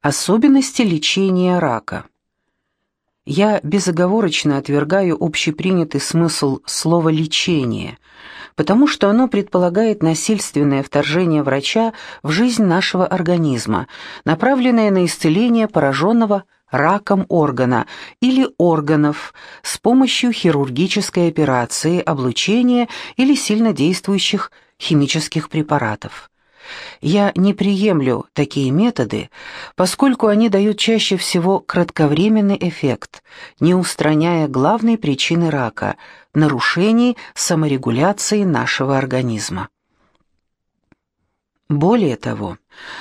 Особенности лечения рака. Я безоговорочно отвергаю общепринятый смысл слова «лечение», потому что оно предполагает насильственное вторжение врача в жизнь нашего организма, направленное на исцеление пораженного раком органа или органов с помощью хирургической операции, облучения или сильнодействующих химических препаратов. Я не приемлю такие методы, поскольку они дают чаще всего кратковременный эффект, не устраняя главной причины рака – нарушений саморегуляции нашего организма. Более того,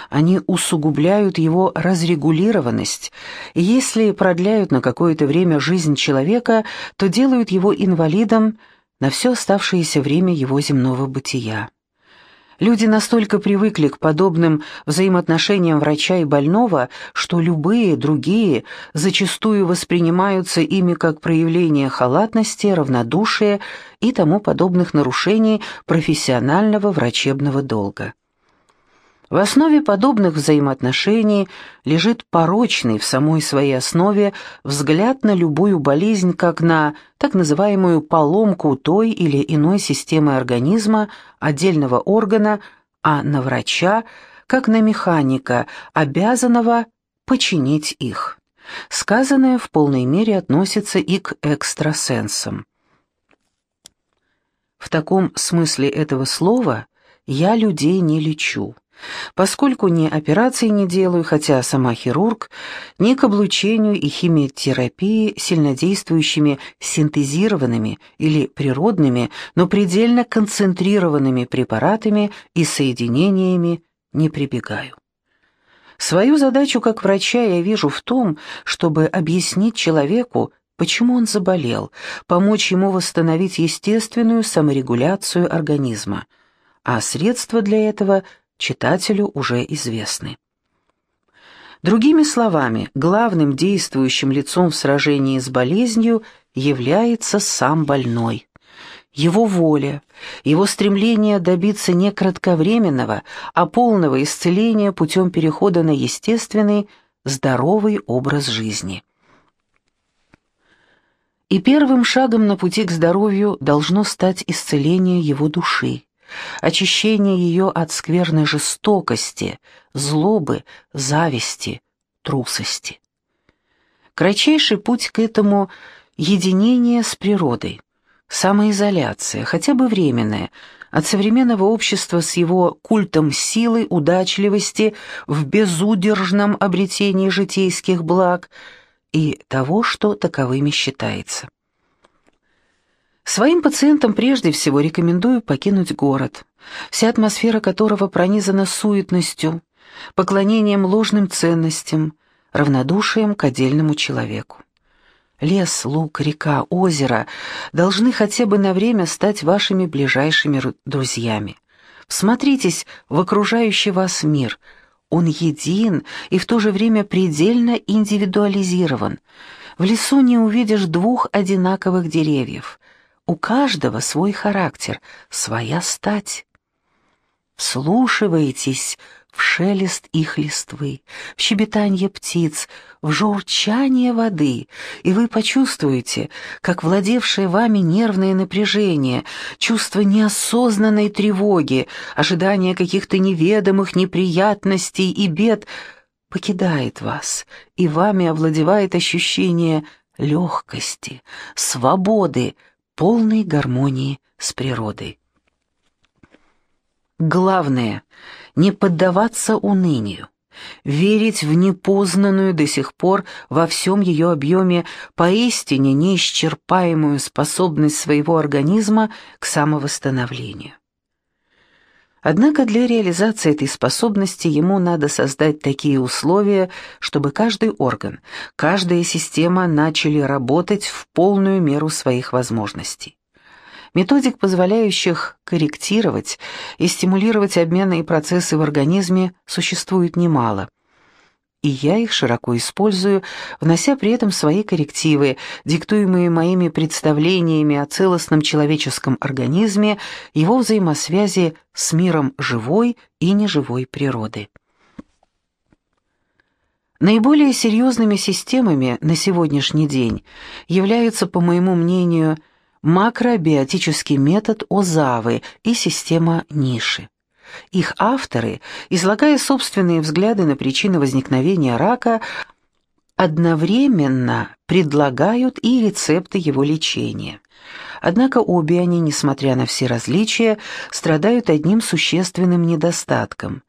они усугубляют его разрегулированность, если продляют на какое-то время жизнь человека, то делают его инвалидом на все оставшееся время его земного бытия. Люди настолько привыкли к подобным взаимоотношениям врача и больного, что любые другие зачастую воспринимаются ими как проявление халатности, равнодушия и тому подобных нарушений профессионального врачебного долга. В основе подобных взаимоотношений лежит порочный в самой своей основе взгляд на любую болезнь как на так называемую поломку той или иной системы организма, отдельного органа, а на врача как на механика, обязанного починить их. Сказанное в полной мере относится и к экстрасенсам. В таком смысле этого слова я людей не лечу. Поскольку ни операции не делаю, хотя сама хирург, ни к облучению и химиотерапии сильнодействующими синтезированными или природными, но предельно концентрированными препаратами и соединениями не прибегаю. Свою задачу как врача я вижу в том, чтобы объяснить человеку, почему он заболел, помочь ему восстановить естественную саморегуляцию организма, а средства для этого – читателю уже известны. Другими словами, главным действующим лицом в сражении с болезнью является сам больной. Его воля, его стремление добиться не кратковременного, а полного исцеления путем перехода на естественный, здоровый образ жизни. И первым шагом на пути к здоровью должно стать исцеление его души очищение ее от скверной жестокости, злобы, зависти, трусости. Кратчайший путь к этому — единение с природой, самоизоляция, хотя бы временная, от современного общества с его культом силы, удачливости в безудержном обретении житейских благ и того, что таковыми считается. Своим пациентам прежде всего рекомендую покинуть город, вся атмосфера которого пронизана суетностью, поклонением ложным ценностям, равнодушием к отдельному человеку. Лес, луг, река, озеро должны хотя бы на время стать вашими ближайшими друзьями. Всмотритесь в окружающий вас мир. Он един и в то же время предельно индивидуализирован. В лесу не увидишь двух одинаковых деревьев. У каждого свой характер, своя стать. Вслушиваетесь в шелест их листвы, в щебетанье птиц, в журчание воды, и вы почувствуете, как владевшее вами нервное напряжение, чувство неосознанной тревоги, ожидание каких-то неведомых неприятностей и бед покидает вас, и вами овладевает ощущение легкости, свободы, полной гармонии с природой. Главное — не поддаваться унынию, верить в непознанную до сих пор во всем ее объеме поистине неисчерпаемую способность своего организма к самовосстановлению. Однако для реализации этой способности ему надо создать такие условия, чтобы каждый орган, каждая система начали работать в полную меру своих возможностей. Методик, позволяющих корректировать и стимулировать обменные процессы в организме, существует немало и я их широко использую, внося при этом свои коррективы, диктуемые моими представлениями о целостном человеческом организме, его взаимосвязи с миром живой и неживой природы. Наиболее серьезными системами на сегодняшний день являются, по моему мнению, макробиотический метод Озавы и система Ниши. Их авторы, излагая собственные взгляды на причины возникновения рака, одновременно предлагают и рецепты его лечения. Однако обе они, несмотря на все различия, страдают одним существенным недостатком.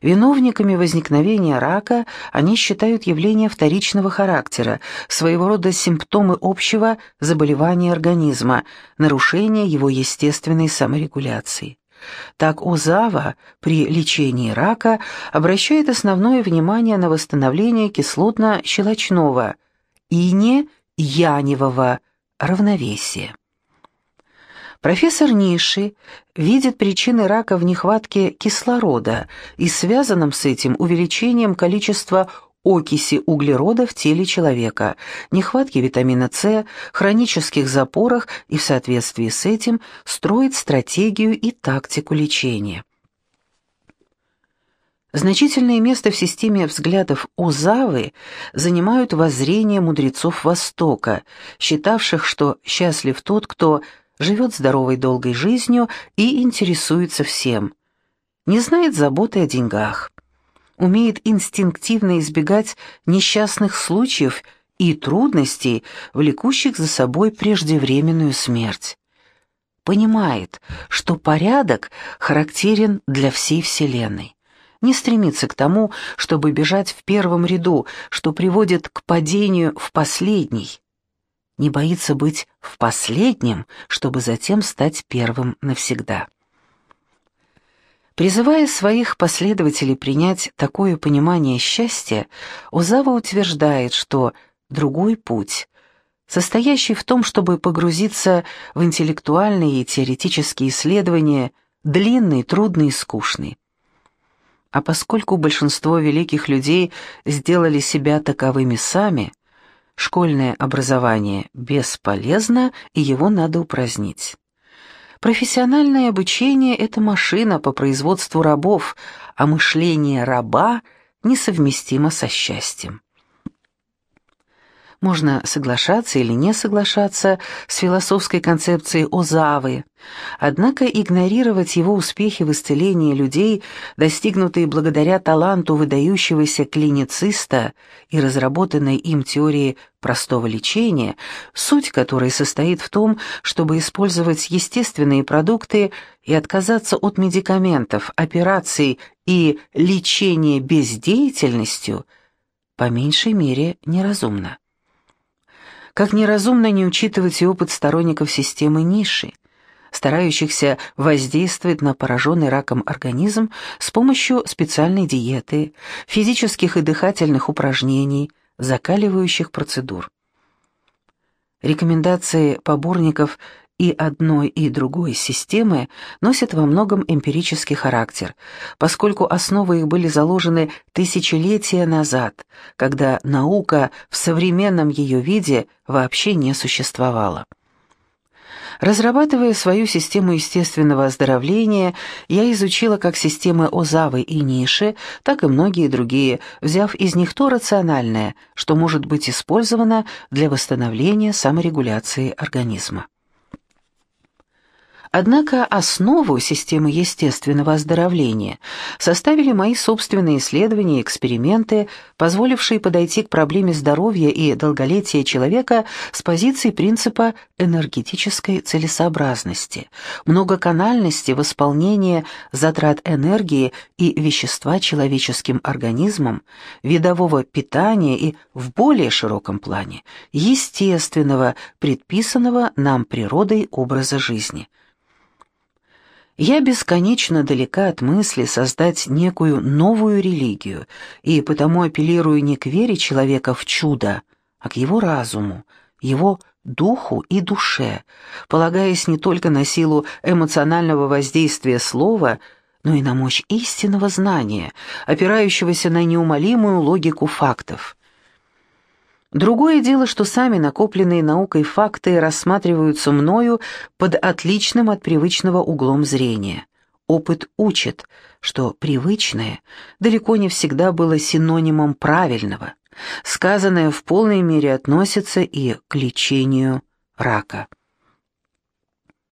Виновниками возникновения рака они считают явления вторичного характера, своего рода симптомы общего заболевания организма, нарушения его естественной саморегуляции. Так Озава при лечении рака обращает основное внимание на восстановление кислотно-щелочного и не яневого равновесия. Профессор Ниши видит причины рака в нехватке кислорода и связанном с этим увеличением количества окиси углерода в теле человека, нехватке витамина С, хронических запорах и в соответствии с этим строит стратегию и тактику лечения. Значительное место в системе взглядов Узавы занимают воззрения мудрецов Востока, считавших, что счастлив тот, кто живет здоровой долгой жизнью и интересуется всем. Не знает заботы о деньгах. Умеет инстинктивно избегать несчастных случаев и трудностей, влекущих за собой преждевременную смерть. Понимает, что порядок характерен для всей Вселенной. Не стремится к тому, чтобы бежать в первом ряду, что приводит к падению в последний не боится быть в последнем, чтобы затем стать первым навсегда. Призывая своих последователей принять такое понимание счастья, Узава утверждает, что другой путь, состоящий в том, чтобы погрузиться в интеллектуальные и теоретические исследования, длинный, трудный и скучный. А поскольку большинство великих людей сделали себя таковыми сами – Школьное образование бесполезно, и его надо упразднить. Профессиональное обучение – это машина по производству рабов, а мышление раба несовместимо со счастьем. Можно соглашаться или не соглашаться с философской концепцией Озавы, однако игнорировать его успехи в исцелении людей, достигнутые благодаря таланту выдающегося клинициста и разработанной им теории простого лечения, суть которой состоит в том, чтобы использовать естественные продукты и отказаться от медикаментов, операций и лечения бездеятельностью, по меньшей мере неразумно как неразумно не учитывать и опыт сторонников системы ниши, старающихся воздействовать на пораженный раком организм с помощью специальной диеты, физических и дыхательных упражнений, закаливающих процедур. Рекомендации поборников и одной и другой системы носят во многом эмпирический характер, поскольку основы их были заложены тысячелетия назад, когда наука в современном ее виде вообще не существовала. Разрабатывая свою систему естественного оздоровления, я изучила как системы Озавы и Ниши, так и многие другие, взяв из них то рациональное, что может быть использовано для восстановления саморегуляции организма. Однако основу системы естественного оздоровления составили мои собственные исследования и эксперименты, позволившие подойти к проблеме здоровья и долголетия человека с позиции принципа энергетической целесообразности, многоканальности восполнения затрат энергии и вещества человеческим организмом, видового питания и, в более широком плане, естественного, предписанного нам природой образа жизни – я бесконечно далека от мысли создать некую новую религию, и потому апеллирую не к вере человека в чудо, а к его разуму, его духу и душе, полагаясь не только на силу эмоционального воздействия слова, но и на мощь истинного знания, опирающегося на неумолимую логику фактов. Другое дело, что сами накопленные наукой факты рассматриваются мною под отличным от привычного углом зрения. Опыт учит, что привычное далеко не всегда было синонимом правильного. Сказанное в полной мере относится и к лечению рака.